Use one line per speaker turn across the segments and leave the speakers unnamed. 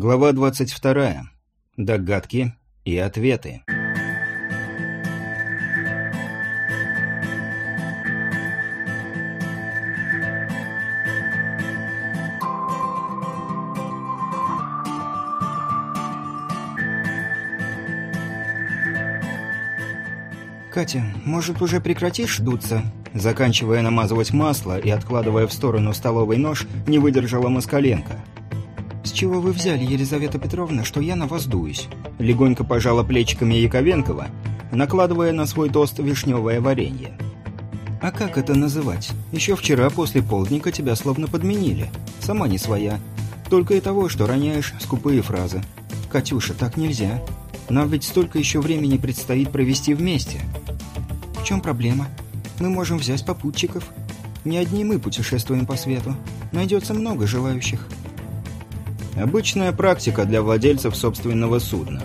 Глава 22. Догадки и ответы.
«Катя, может, уже прекратишь дуться?» Заканчивая намазывать масло и откладывая в сторону столовый нож, не выдержала Москаленко. «С чего вы взяли, Елизавета Петровна, что я на вас дуюсь?» Легонько пожала плечиками Яковенкова, накладывая на свой тост вишневое варенье. «А как это называть? Еще вчера после полдника тебя словно подменили. Сама не своя. Только и того, что роняешь скупые фразы. Катюша, так нельзя. Нам ведь столько еще времени предстоит провести вместе. В чем проблема? Мы можем взять попутчиков. Не одни мы путешествуем по свету. Найдется много желающих.
Обычная практика для владельцев собственного судна.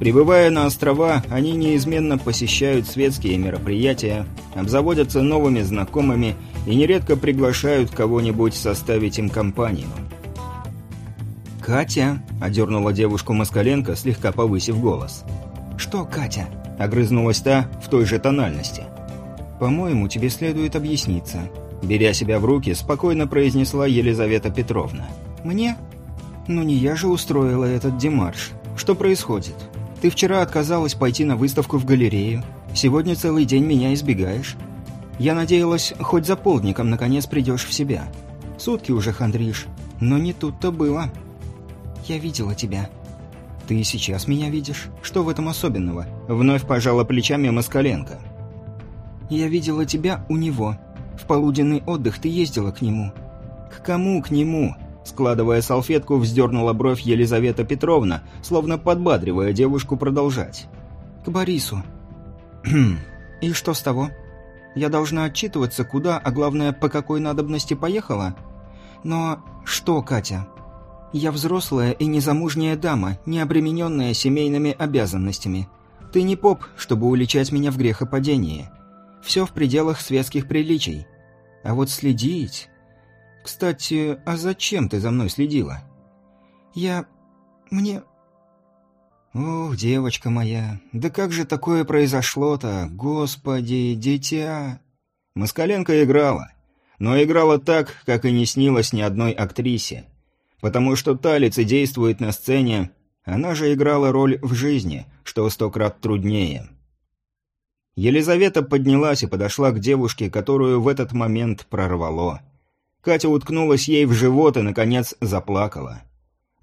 Прибывая на острова, они неизменно посещают светские мероприятия, обзаводятся новыми знакомыми и нередко приглашают кого-нибудь составить им компанию.
«Катя!» – одернула девушку Москаленко, слегка повысив голос. «Что, Катя?» – огрызнулась та в той же тональности. «По-моему, тебе следует объясниться». Беря себя в руки, спокойно произнесла Елизавета Петровна. «Мне? Ну не я же устроила этот демарш. Что происходит? Ты вчера отказалась пойти на выставку в галерею. Сегодня целый день меня избегаешь. Я надеялась, хоть за полдником наконец придешь в себя. Сутки уже хандришь, но не тут-то было». «Я видела тебя». «Ты сейчас меня видишь? Что в этом особенного?» Вновь пожала плечами Москаленко. «Я видела тебя у него. В полуденный отдых ты ездила к нему». «К кому к нему?» Складывая салфетку, вздернула бровь Елизавета Петровна, словно подбадривая девушку продолжать. «К Борису». «Хм. И что с того? Я должна отчитываться, куда, а главное, по какой надобности поехала? Но что, Катя?» Я взрослая и незамужняя дама, не обремененная семейными обязанностями. Ты не поп, чтобы уличать меня в грехопадении. Все в пределах светских приличий. А вот следить... Кстати, а зачем ты за мной следила? Я... мне... Ох, девочка моя, да как же такое произошло-то? Господи, дитя...
Москаленко играла. Но играла так, как и не снилось ни одной актрисе потому что та лицедействует на сцене, она же играла роль в жизни, что сто крат труднее. Елизавета поднялась и подошла к девушке, которую в этот момент прорвало. Катя уткнулась ей в живот и, наконец, заплакала.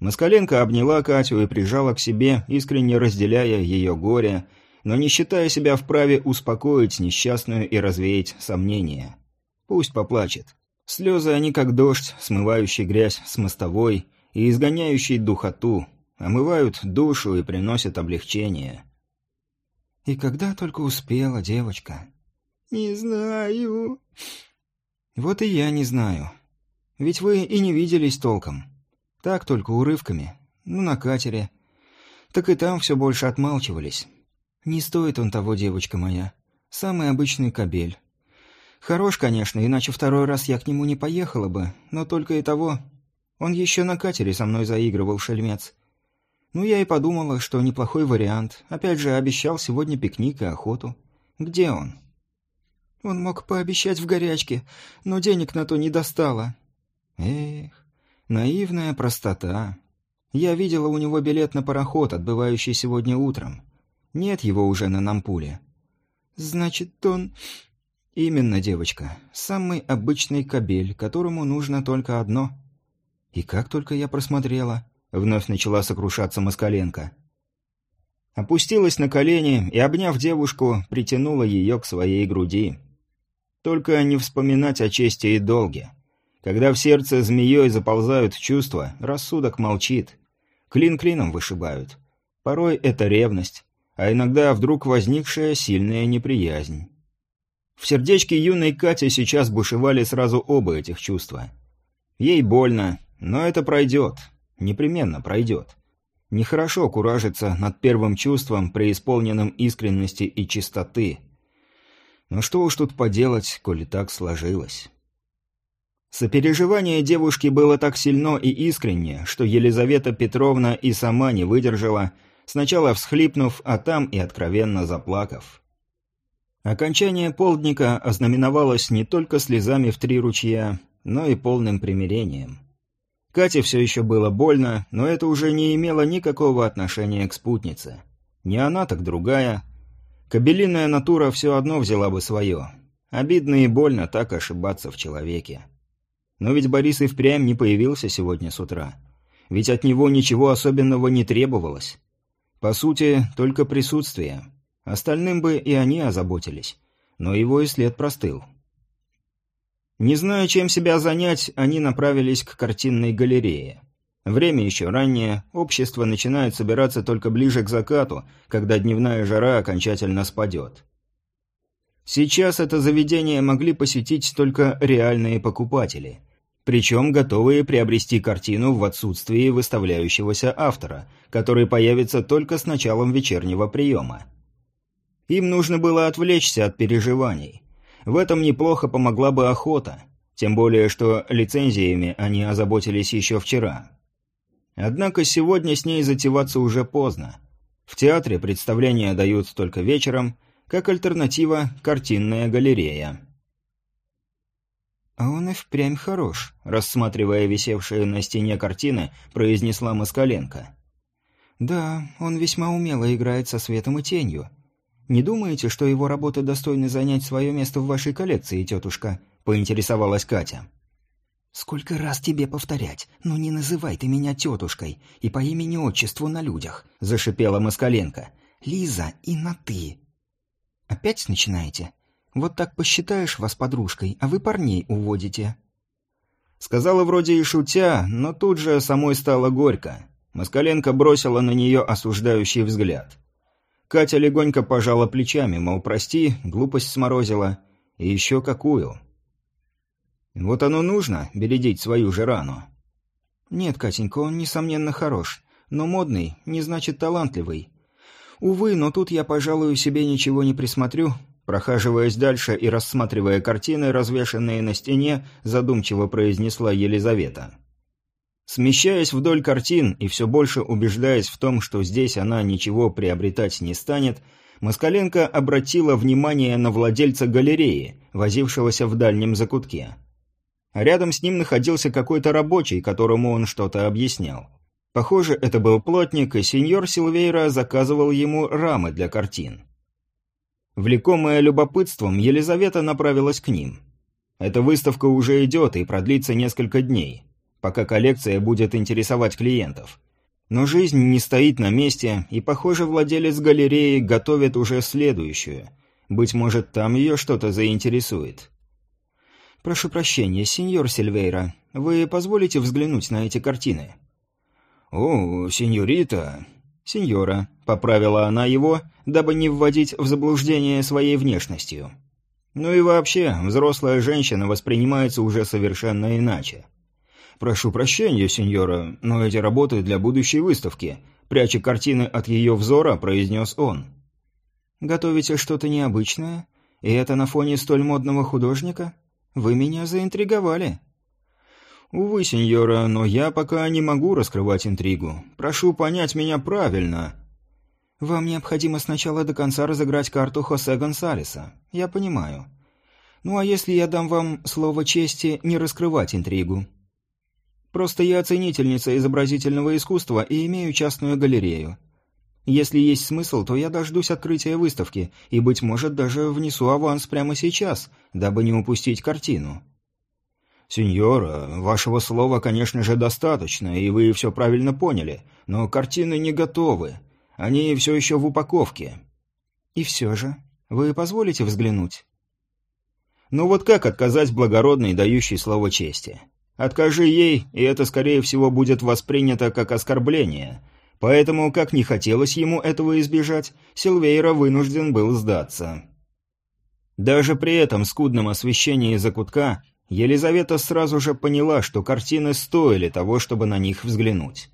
Москаленко обняла Катю и прижала к себе, искренне разделяя ее горе, но не считая себя вправе успокоить несчастную и развеять сомнения. Пусть поплачет. Слезы они как дождь, смывающий грязь с мостовой и изгоняющий духоту, омывают душу и приносят облегчение.
«И когда только успела, девочка?» «Не знаю». «Вот и я не знаю. Ведь вы и не виделись толком. Так только урывками. Ну, на катере. Так и там все больше отмалчивались. Не стоит он того, девочка моя. Самый обычный кобель. Хорош, конечно, иначе второй раз я к нему не поехала бы, но только и того. Он еще на катере со мной заигрывал, шельмец. Ну, я и подумала, что неплохой вариант. Опять же, обещал сегодня пикник и охоту. Где он? Он мог пообещать в горячке, но денег на то не достало. Эх, наивная простота. Я видела у него билет на пароход, отбывающий сегодня утром. Нет его уже на Нампуле. Значит, он... «Именно, девочка. Самый обычный кабель, которому нужно только одно». «И как только я просмотрела...» — вновь начала сокрушаться Москаленко. Опустилась на колени и, обняв девушку, притянула ее к своей груди. Только не вспоминать о чести и долге. Когда в сердце змеей заползают чувства, рассудок молчит. Клин клином вышибают. Порой это ревность, а иногда вдруг возникшая сильная неприязнь. В сердечке юной Кати сейчас бушевали сразу оба этих чувства. Ей больно, но это пройдет. Непременно пройдет. Нехорошо куражиться над первым чувством, преисполненным искренности и чистоты. Но что уж тут поделать, коли так сложилось.
Сопереживание девушки было так сильно и искренне, что Елизавета Петровна и сама не выдержала, сначала всхлипнув, а там и откровенно заплакав. Окончание полдника ознаменовалось не только слезами в три ручья, но и полным примирением. Кате все еще было больно, но это уже не имело никакого отношения к спутнице. Не она, так другая. Кобелиная натура все одно взяла бы свое. Обидно и больно так ошибаться в человеке. Но ведь Борис и впрямь не появился сегодня с утра. Ведь от него ничего особенного не требовалось. По сути, только присутствие. Остальным бы и они озаботились. Но его и след простыл. Не зная, чем себя занять, они направились к картинной галерее. Время еще раннее, общество начинает собираться только ближе к закату, когда дневная жара окончательно спадет. Сейчас это заведение могли посетить только реальные покупатели – причем готовые приобрести картину в отсутствии выставляющегося автора, который появится только с началом вечернего приема. Им нужно было отвлечься от переживаний. В этом неплохо помогла бы охота, тем более что лицензиями они озаботились еще вчера. Однако сегодня с ней затеваться уже поздно. В театре представления дают только вечером, как альтернатива – картинная галерея.
«А он и впрямь хорош», — рассматривая висевшие на стене картины, произнесла Москаленко. «Да, он весьма умело играет со светом и тенью. Не думаете, что его работы достойны занять свое место в вашей коллекции, тетушка?» — поинтересовалась Катя. «Сколько раз тебе повторять? Ну не называй ты меня тетушкой и по имени-отчеству на людях», — зашипела Москаленко. «Лиза и на «ты». «Опять начинаете?» Вот так посчитаешь вас подружкой, а вы парней уводите».
Сказала вроде и шутя, но тут же самой стало горько. Москаленко бросила на нее осуждающий взгляд. Катя легонько пожала плечами, мол, прости, глупость сморозила. И еще какую. Вот оно нужно, бередить свою же рану.
Нет, Катенька, он, несомненно, хорош. Но модный не значит талантливый. Увы, но тут я, пожалуй, себе ничего не присмотрю, Прохаживаясь дальше и рассматривая картины, развешанные на стене, задумчиво произнесла Елизавета.
Смещаясь вдоль картин и все больше убеждаясь в том, что здесь она ничего приобретать не станет, Москаленко обратила внимание на владельца галереи, возившегося в дальнем закутке. Рядом с ним находился какой-то рабочий, которому он что-то объяснял. Похоже, это был плотник, и сеньор Силвейра заказывал ему рамы для картин. Влекомая любопытством, Елизавета направилась к ним. Эта выставка уже идет и продлится несколько дней, пока коллекция будет интересовать клиентов. Но жизнь не стоит на месте, и, похоже, владелец галереи готовит уже следующую. Быть может, там ее что-то заинтересует.
«Прошу прощения, сеньор Сильвейра, вы позволите взглянуть на эти картины?»
«О, сеньорита...»
«Сеньора», — поправила она его, дабы не вводить в заблуждение своей внешностью.
Ну и вообще, взрослая женщина воспринимается уже совершенно иначе. «Прошу прощения, сеньора, но эти работы для будущей выставки», пряча картины от ее взора, произнес он.
«Готовите что-то необычное? И это на фоне столь модного художника? Вы меня заинтриговали».
«Увы, сеньора, но я пока не могу раскрывать интригу. Прошу понять меня правильно».
«Вам необходимо сначала до конца разыграть карту Хосе Гонсалеса. Я понимаю. Ну а если я дам вам слово чести не раскрывать интригу?» «Просто я оценительница изобразительного искусства и имею частную галерею. Если есть смысл, то я дождусь открытия выставки и, быть может, даже внесу аванс прямо сейчас, дабы не упустить картину».
«Сеньора, вашего слова, конечно же, достаточно, и вы все правильно поняли, но картины не готовы. Они все еще в упаковке».
«И все же, вы позволите взглянуть?»
«Ну вот как отказать благородной, дающей слово чести? Откажи ей, и это, скорее всего, будет воспринято как оскорбление. Поэтому, как не хотелось ему этого избежать, Силвейра вынужден был сдаться». Даже при этом скудном освещении закутка Елизавета сразу же поняла, что картины стоили того, чтобы на них взглянуть.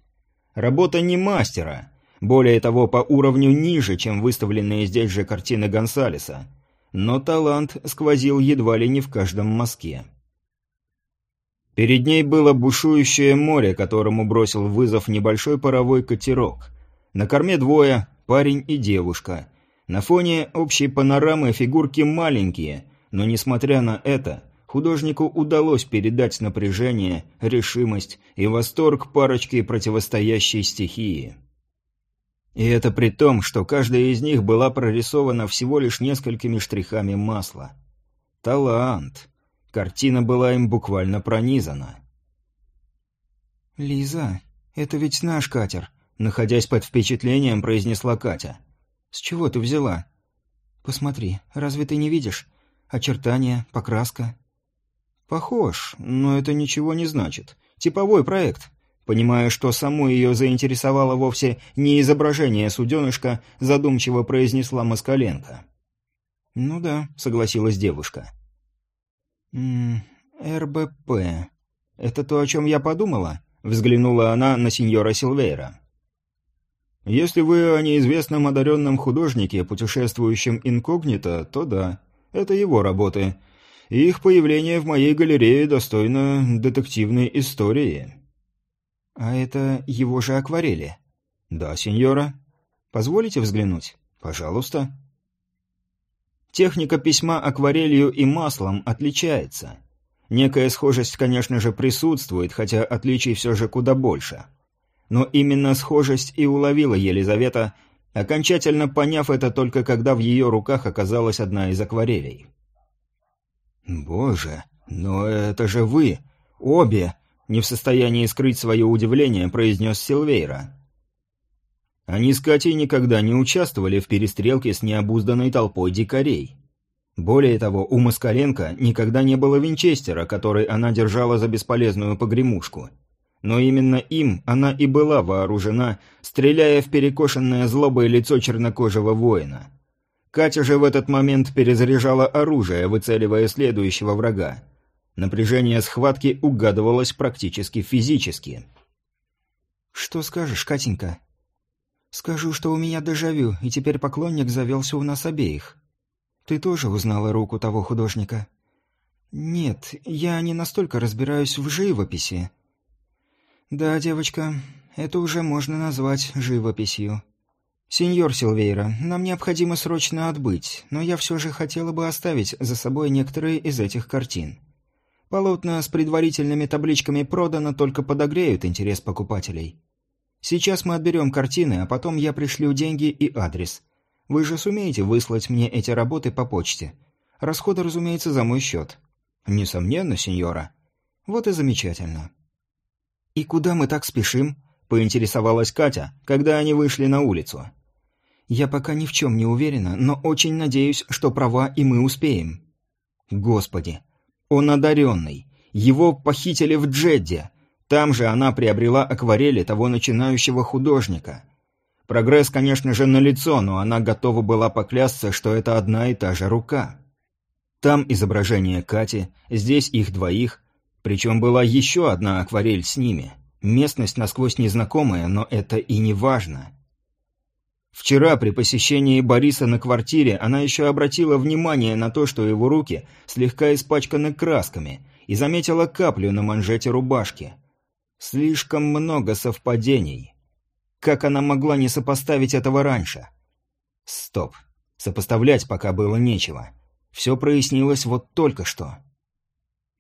Работа не мастера, более того, по уровню ниже, чем выставленные здесь же картины Гонсалеса, но талант сквозил едва ли не в каждом мазке. Перед ней было бушующее море, которому бросил вызов небольшой паровой катерок. На корме двое, парень и девушка. На фоне общей панорамы фигурки маленькие, но несмотря на это, художнику удалось передать напряжение, решимость и восторг парочки противостоящей стихии. И это при том, что каждая из них была прорисована всего лишь несколькими штрихами масла. Талант. Картина была им буквально пронизана.
«Лиза, это ведь наш катер», — находясь под впечатлением, произнесла Катя. «С чего ты взяла?» «Посмотри, разве ты не видишь? Очертания, покраска».
«Похож, но это ничего не значит. Типовой проект. Понимая, что саму ее заинтересовало вовсе не изображение суденышка, задумчиво произнесла Москаленко.
«Ну да», — согласилась девушка. «М -м, РБП. Это то, о чем я подумала?» — взглянула она на сеньора Силвейра.
«Если вы о неизвестном одаренном художнике, путешествующем инкогнито, то да, это его работы, и их появление в моей галерее достойно детективной истории».
«А это его же акварели?»
«Да, сеньора».
«Позволите взглянуть?»
«Пожалуйста».
Техника письма акварелью и маслом отличается. Некая схожесть, конечно же, присутствует, хотя отличий все же куда больше. Но именно схожесть и уловила Елизавета, окончательно поняв это только когда в ее руках оказалась одна из акварелей.
«Боже, но это же вы! Обе!» не в состоянии скрыть свое удивление, произнес Силвейра. Они с Катей никогда не участвовали в перестрелке с необузданной толпой дикарей. Более того, у Москаленко никогда не было винчестера, который она держала за бесполезную погремушку. Но именно им она и была вооружена, стреляя в перекошенное злобой лицо чернокожего воина. Катя же в этот момент перезаряжала оружие, выцеливая следующего врага. Напряжение схватки угадывалось практически физически.
«Что скажешь, Катенька?» «Скажу, что у меня дежавю, и теперь поклонник завелся у нас обеих. Ты тоже узнала руку того художника?» «Нет, я не настолько разбираюсь в живописи». «Да, девочка, это уже можно назвать живописью. Сеньор Силвейра, нам необходимо срочно отбыть, но я все же хотела бы оставить за собой некоторые из этих картин». Полотна с предварительными табличками «Продано» только подогреют интерес покупателей. Сейчас мы отберем картины, а потом я пришлю деньги и адрес. Вы же сумеете выслать мне эти работы по почте? Расходы, разумеется, за мой счет.
Несомненно, сеньора.
Вот и замечательно. И куда мы так спешим? Поинтересовалась Катя, когда они вышли на улицу. Я пока ни в чем не уверена, но очень надеюсь, что права и мы успеем. Господи, он одаренный. Его похитили в Джедде. Там же она приобрела акварели того начинающего художника. Прогресс, конечно же, налицо, но она готова была поклясться, что это одна и та же рука. Там изображение Кати, здесь их двоих, причем была еще одна акварель с ними. Местность насквозь незнакомая, но это и не важно. Вчера при посещении Бориса на квартире она еще обратила внимание на то, что его руки слегка испачканы красками, и заметила каплю на манжете рубашки. Слишком много совпадений. Как она могла не сопоставить этого раньше? Стоп. Сопоставлять пока было нечего. Все прояснилось вот только что.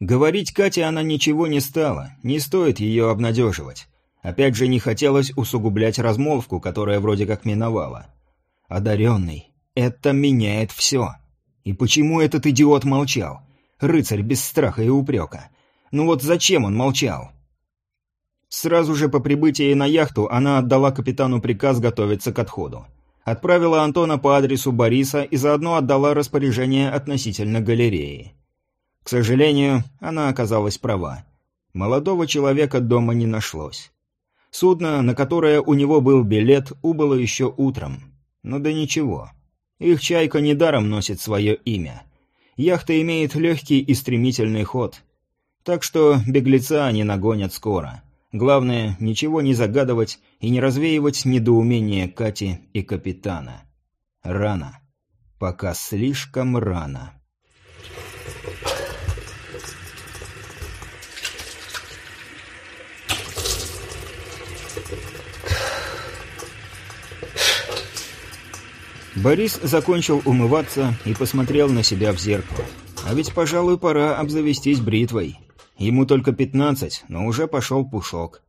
Говорить Кате она ничего не стала, не стоит ее обнадеживать. Опять же, не хотелось усугублять размолвку, которая вроде как миновала. Одаренный. Это меняет все. И почему этот идиот молчал? Рыцарь без страха и упрека. Ну вот зачем он молчал? Сразу же по прибытии на яхту она отдала капитану приказ готовиться к отходу. Отправила Антона по адресу Бориса и заодно отдала распоряжение относительно галереи. К сожалению, она оказалась права. Молодого человека дома не нашлось. Судно, на которое у него был билет, убыло еще утром. Ну да ничего. Их «Чайка» недаром носит свое имя. Яхта имеет легкий и стремительный ход. Так что беглеца они нагонят скоро. Главное, ничего не загадывать и не развеивать недоумение Кати и капитана. Рано. Пока слишком рано.
Борис закончил умываться и посмотрел на себя в зеркало. А ведь, пожалуй, пора обзавестись бритвой. Ему только пятнадцать, но уже пошел пушок.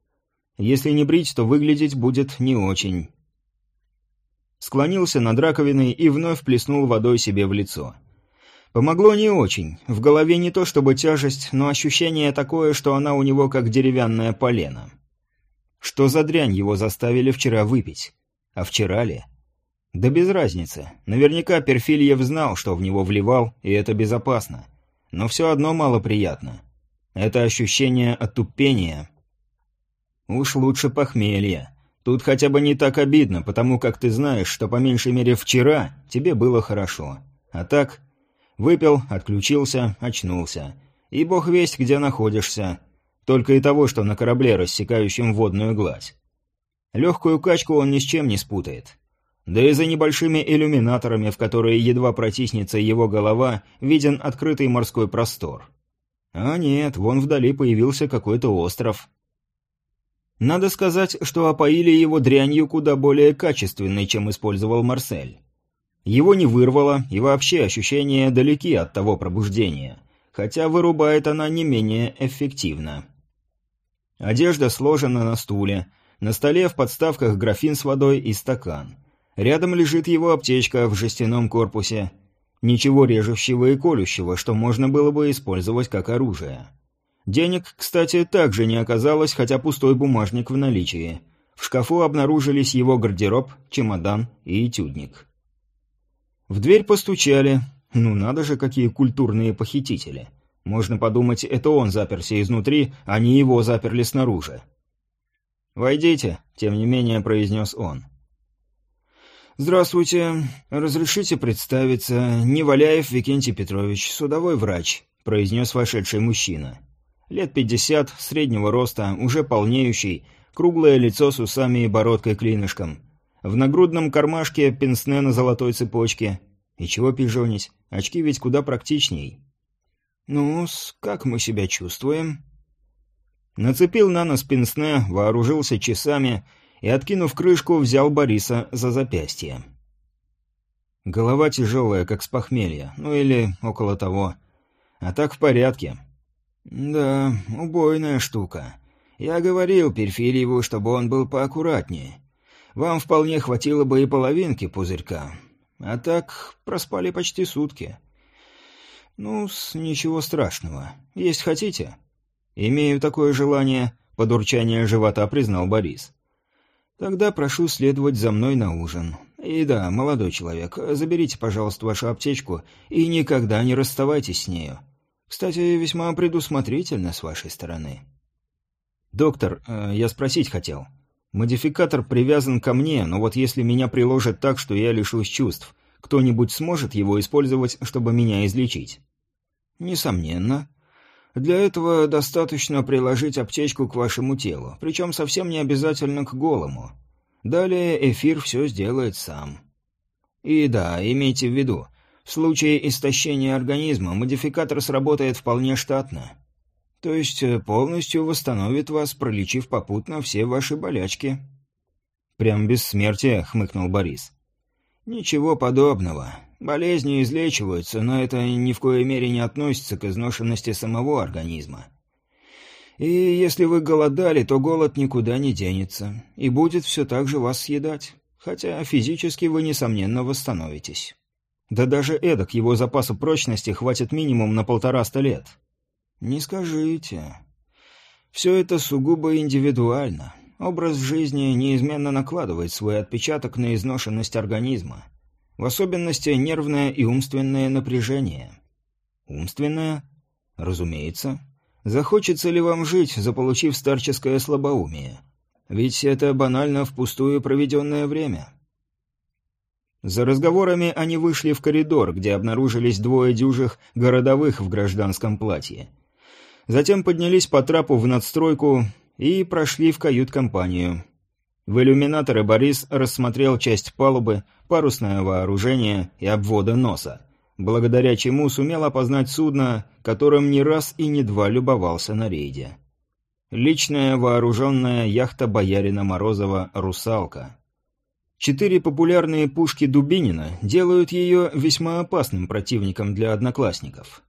Если не брить, то выглядеть будет не очень. Склонился над раковиной и вновь плеснул водой себе в лицо. Помогло не очень. В голове не то чтобы тяжесть, но ощущение такое, что она у него как деревянное полено. Что за дрянь его заставили вчера выпить? А вчера ли? Да без разницы. Наверняка Перфильев знал, что в него вливал, и это безопасно. Но все одно малоприятно. Это ощущение отупения. Уж лучше похмелье. Тут хотя бы не так обидно, потому как ты знаешь, что по меньшей мере вчера тебе было хорошо. А так, выпил, отключился, очнулся. И бог весть, где находишься. Только и того, что на корабле, рассекающем водную гладь. Легкую качку он ни с чем не спутает. Да и за небольшими иллюминаторами, в которые едва протиснется его голова, виден открытый морской простор. А нет, вон вдали появился какой-то остров. Надо сказать, что опоили его дрянью куда более качественной, чем использовал Марсель. Его не вырвало, и вообще ощущения далеки от того пробуждения, хотя вырубает она не менее эффективно. Одежда сложена на стуле. На столе в подставках графин с водой и стакан. Рядом лежит его аптечка в жестяном корпусе. Ничего режущего и колющего, что можно было бы использовать как оружие. Денег, кстати, также не оказалось, хотя пустой бумажник в наличии. В шкафу обнаружились его гардероб, чемодан и этюдник. В дверь постучали. Ну надо же, какие культурные похитители. Можно подумать, это он заперся изнутри, а не его заперли снаружи. «Войдите», — тем не менее произнес он. «Здравствуйте. Разрешите представиться. Неваляев Викентий Петрович, судовой врач», — произнес вошедший мужчина. Лет пятьдесят, среднего роста, уже полнеющий, круглое лицо с усами и бородкой-клинышком. В нагрудном кармашке пенсне на золотой цепочке. И чего пижонить? Очки ведь куда практичней ну как мы себя чувствуем?» Нацепил на нос пенсне, вооружился часами и, откинув крышку, взял Бориса за запястье. Голова тяжелая, как с похмелья, ну или около того. А так в порядке. «Да, убойная штука. Я говорил Перфильеву, чтобы он был поаккуратнее. Вам вполне хватило бы и половинки пузырька. А так проспали почти сутки ну ничего страшного. Есть хотите?» «Имею такое желание», — под урчание живота признал Борис. «Тогда прошу следовать за мной на ужин. И да, молодой человек, заберите, пожалуйста, вашу аптечку и никогда не расставайтесь с нею. Кстати, весьма предусмотрительно с вашей стороны». «Доктор, э, я спросить хотел. Модификатор привязан ко мне, но вот если меня приложат так, что я лишусь чувств, кто-нибудь сможет его использовать, чтобы меня излечить?» «Несомненно. Для этого достаточно приложить аптечку к вашему телу, причем совсем не обязательно к голому. Далее эфир все сделает сам. И да, имейте в виду, в случае истощения организма модификатор сработает вполне штатно. То есть э, полностью восстановит вас, пролечив попутно все ваши болячки». «Прям бессмертие», — хмыкнул Борис. «Ничего подобного. Болезни излечиваются, но это ни в коей мере не относится к изношенности самого организма. И если вы голодали, то голод никуда не денется, и будет все так же вас съедать, хотя физически вы, несомненно, восстановитесь. Да даже эдак его запаса прочности хватит минимум на полтораста лет. Не скажите. Все это сугубо индивидуально. Образ жизни неизменно накладывает свой отпечаток на изношенность организма. В особенности нервное и умственное напряжение. Умственное? Разумеется. Захочется ли вам жить, заполучив старческое слабоумие? Ведь это банально впустую проведенное время. За разговорами они вышли в коридор, где обнаружились двое дюжих городовых в гражданском платье. Затем поднялись по трапу в надстройку и прошли в кают-компанию. В иллюминаторе Борис рассмотрел часть палубы, парусное вооружение и обвода носа, благодаря чему сумел опознать судно, которым не раз и не два любовался на рейде. Личная вооруженная яхта боярина Морозова «Русалка». Четыре популярные пушки Дубинина делают ее весьма опасным противником для одноклассников.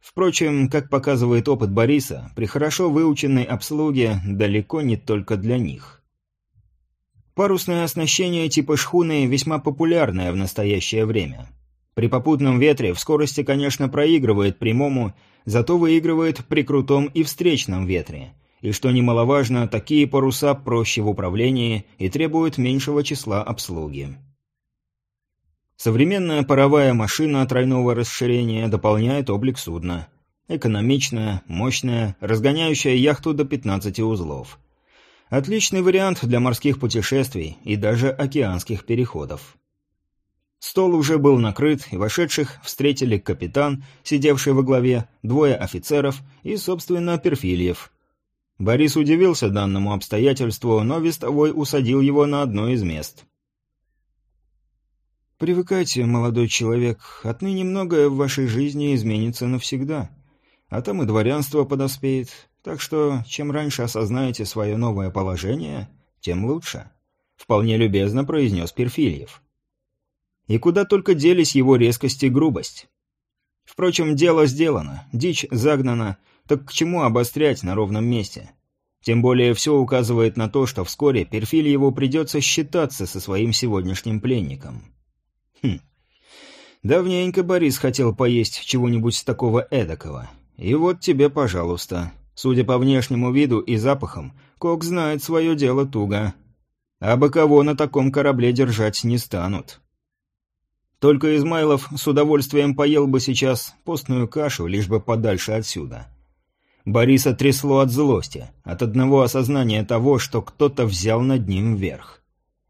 Впрочем, как показывает опыт Бориса, при хорошо выученной обслуге далеко не только для них. Парусное оснащение типа шхуны весьма популярное в настоящее время. При попутном ветре в скорости, конечно, проигрывает прямому, зато выигрывает при крутом и встречном ветре. И что немаловажно, такие паруса проще в управлении и требуют меньшего числа обслуги. Современная паровая машина тройного расширения дополняет облик судна. Экономичная, мощная, разгоняющая яхту до 15 узлов. Отличный вариант для морских путешествий и даже океанских переходов. Стол уже был накрыт, и вошедших встретили капитан, сидевший во главе, двое офицеров и, собственно, Перфильев. Борис удивился данному обстоятельству, но вестовой усадил его на одно из мест.
«Привыкайте, молодой человек, отныне многое в вашей жизни изменится навсегда. А там и дворянство подоспеет, так что чем раньше осознаете свое новое положение, тем лучше», — вполне любезно произнес Перфильев.
И куда только делись его резкость и грубость. Впрочем, дело сделано, дичь загнана, так к чему обострять на ровном месте? Тем более все указывает на то, что вскоре Перфильеву придется считаться со своим сегодняшним пленником. Хм. Давненько Борис хотел поесть чего-нибудь такого эдакого. И вот тебе, пожалуйста. Судя по внешнему виду и запахам, Кок знает свое дело туго. А кого на таком корабле держать не станут. Только Измайлов с удовольствием поел бы сейчас постную кашу, лишь бы подальше отсюда. Бориса трясло от злости, от одного осознания того, что кто-то взял над ним верх.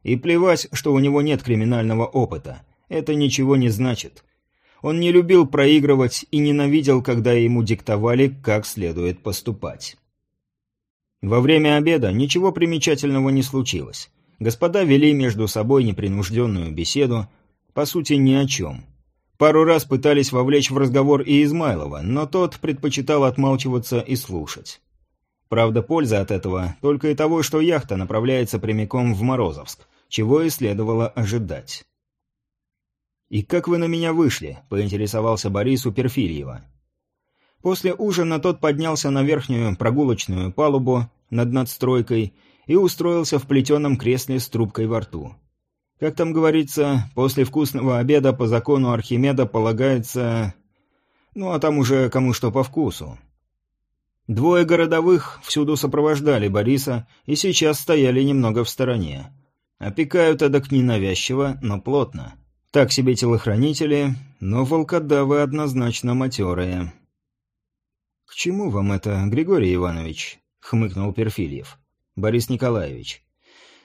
И плевать, что у него нет криминального опыта. Это ничего не значит. Он не любил проигрывать и ненавидел, когда ему диктовали, как следует поступать. Во время обеда ничего примечательного не случилось. Господа вели между собой непринужденную беседу, по сути, ни о чем. Пару раз пытались вовлечь в разговор и Измайлова, но тот предпочитал отмалчиваться и слушать. Правда, польза от этого только и того, что яхта направляется прямиком в Морозовск, чего и следовало ожидать. «И как вы на меня вышли?» – поинтересовался Борис у Перфильева. После ужина тот поднялся на верхнюю прогулочную палубу над надстройкой и устроился в плетеном кресле с трубкой во рту. Как там говорится, после вкусного обеда по закону Архимеда полагается... Ну, а там уже кому что по вкусу. Двое городовых всюду сопровождали Бориса и сейчас стояли немного в стороне. Опекают эдак ненавязчиво, но плотно. Так себе телохранители, но волкодавы однозначно матерые. «К чему вам это, Григорий Иванович?» — хмыкнул Перфильев. «Борис Николаевич,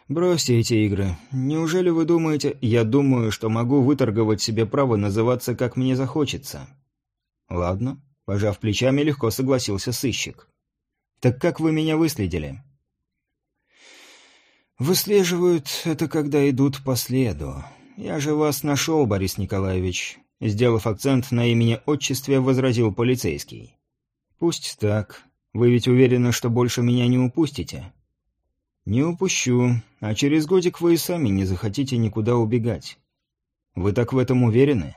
«Бросьте эти игры. Неужели вы думаете...» «Я думаю, что могу выторговать себе право называться, как мне захочется». «Ладно», — пожав плечами, легко согласился сыщик. «Так как вы меня выследили?» «Выслеживают это, когда идут по следу. Я же вас нашел, Борис Николаевич», — сделав акцент на имени-отчестве, возразил полицейский. «Пусть так. Вы ведь уверены, что больше меня не упустите?» «Не упущу, а через годик вы и сами не захотите никуда убегать. Вы так в этом уверены?»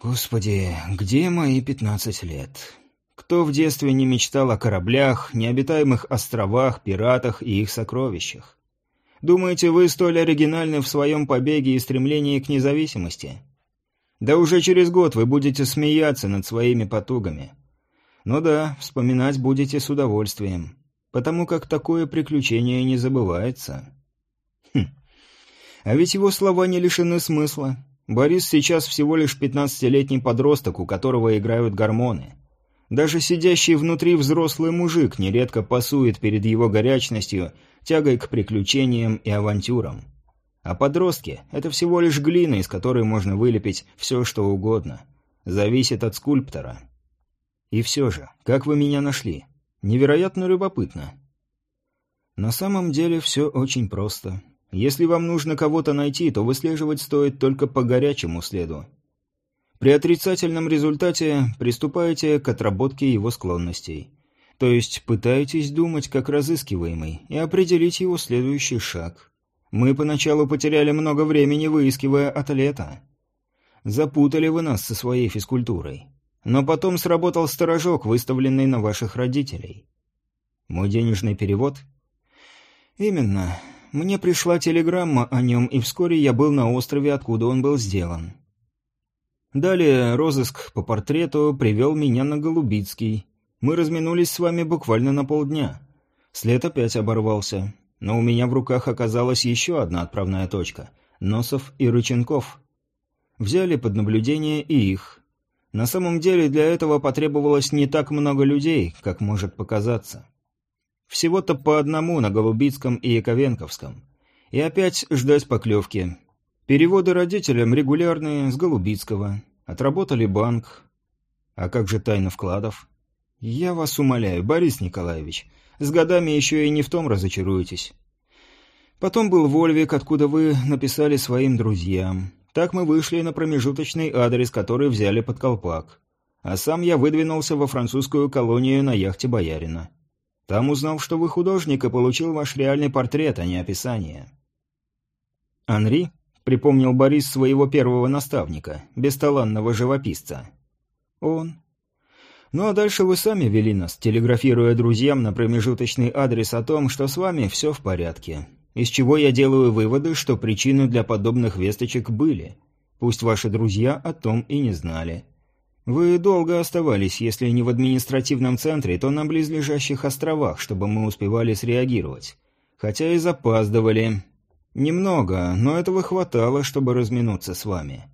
«Господи, где мои пятнадцать лет? Кто в детстве не мечтал о кораблях, необитаемых островах, пиратах и их сокровищах? Думаете, вы столь оригинальны в своем побеге и стремлении к независимости? Да уже через год вы будете смеяться над своими потугами. Ну да, вспоминать будете с удовольствием» потому как такое приключение не забывается. Хм. А ведь его слова не лишены смысла. Борис сейчас всего лишь пятнадцатилетний подросток, у которого играют гормоны. Даже сидящий внутри взрослый мужик нередко пасует перед его горячностью, тягой к приключениям и авантюрам. А подростки — это всего лишь глина, из которой можно вылепить все, что угодно. Зависит от скульптора. И все же, как вы меня нашли? Невероятно любопытно. На самом деле все очень просто. Если вам нужно кого-то найти, то выслеживать стоит только по горячему следу. При отрицательном результате приступаете к отработке его склонностей. То есть пытаетесь думать как разыскиваемый и определить его следующий шаг. Мы поначалу потеряли много времени, выискивая атлета. Запутали вы нас со своей физкультурой. Но потом сработал сторожок, выставленный на ваших родителей. Мой денежный перевод? Именно. Мне пришла телеграмма о нем, и вскоре я был на острове, откуда он был сделан. Далее розыск по портрету привел меня на Голубицкий. Мы разминулись с вами буквально на полдня. След опять оборвался. Но у меня в руках оказалась еще одна отправная точка — Носов и Рыченков. Взяли под наблюдение и их. На самом деле для этого потребовалось не так много людей, как может показаться. Всего-то по одному на Голубицком и Яковенковском. И опять ждать поклевки. Переводы родителям регулярные, с Голубицкого. Отработали банк. А как же тайна вкладов? Я вас умоляю, Борис Николаевич, с годами еще и не в том разочаруетесь. Потом был Вольвик, откуда вы написали своим друзьям. Так мы вышли на промежуточный адрес, который взяли под колпак. А сам я выдвинулся во французскую колонию на яхте Боярина. Там узнал, что вы художник, и получил ваш реальный портрет, а не описание. Анри припомнил Борис своего первого наставника, бесталанного живописца. Он. Ну а дальше вы сами вели нас, телеграфируя друзьям на промежуточный адрес о том, что с вами все в порядке. Из чего я делаю выводы, что причины для подобных весточек были. Пусть ваши друзья о том и не знали. Вы долго оставались, если не в административном центре, то на близлежащих островах, чтобы мы успевали среагировать. Хотя и запаздывали. Немного, но этого хватало, чтобы разминуться с вами.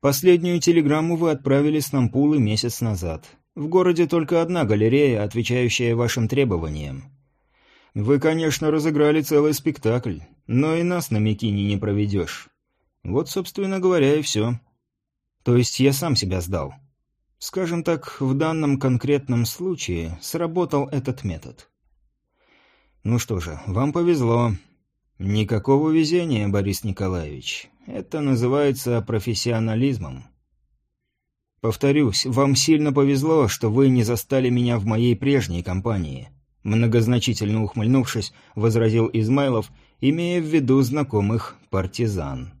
Последнюю телеграмму вы отправили с Нампулы месяц назад. В городе только одна галерея, отвечающая вашим требованиям. Вы, конечно, разыграли целый спектакль, но и нас на Микине не проведешь. Вот, собственно говоря, и все. То есть я сам себя сдал. Скажем так, в данном конкретном случае сработал этот метод. Ну что же, вам повезло. Никакого везения, Борис Николаевич. Это называется профессионализмом. Повторюсь, вам сильно повезло, что вы не застали меня в моей прежней компании. Многозначительно ухмыльнувшись, возразил Измайлов, имея в виду знакомых партизан.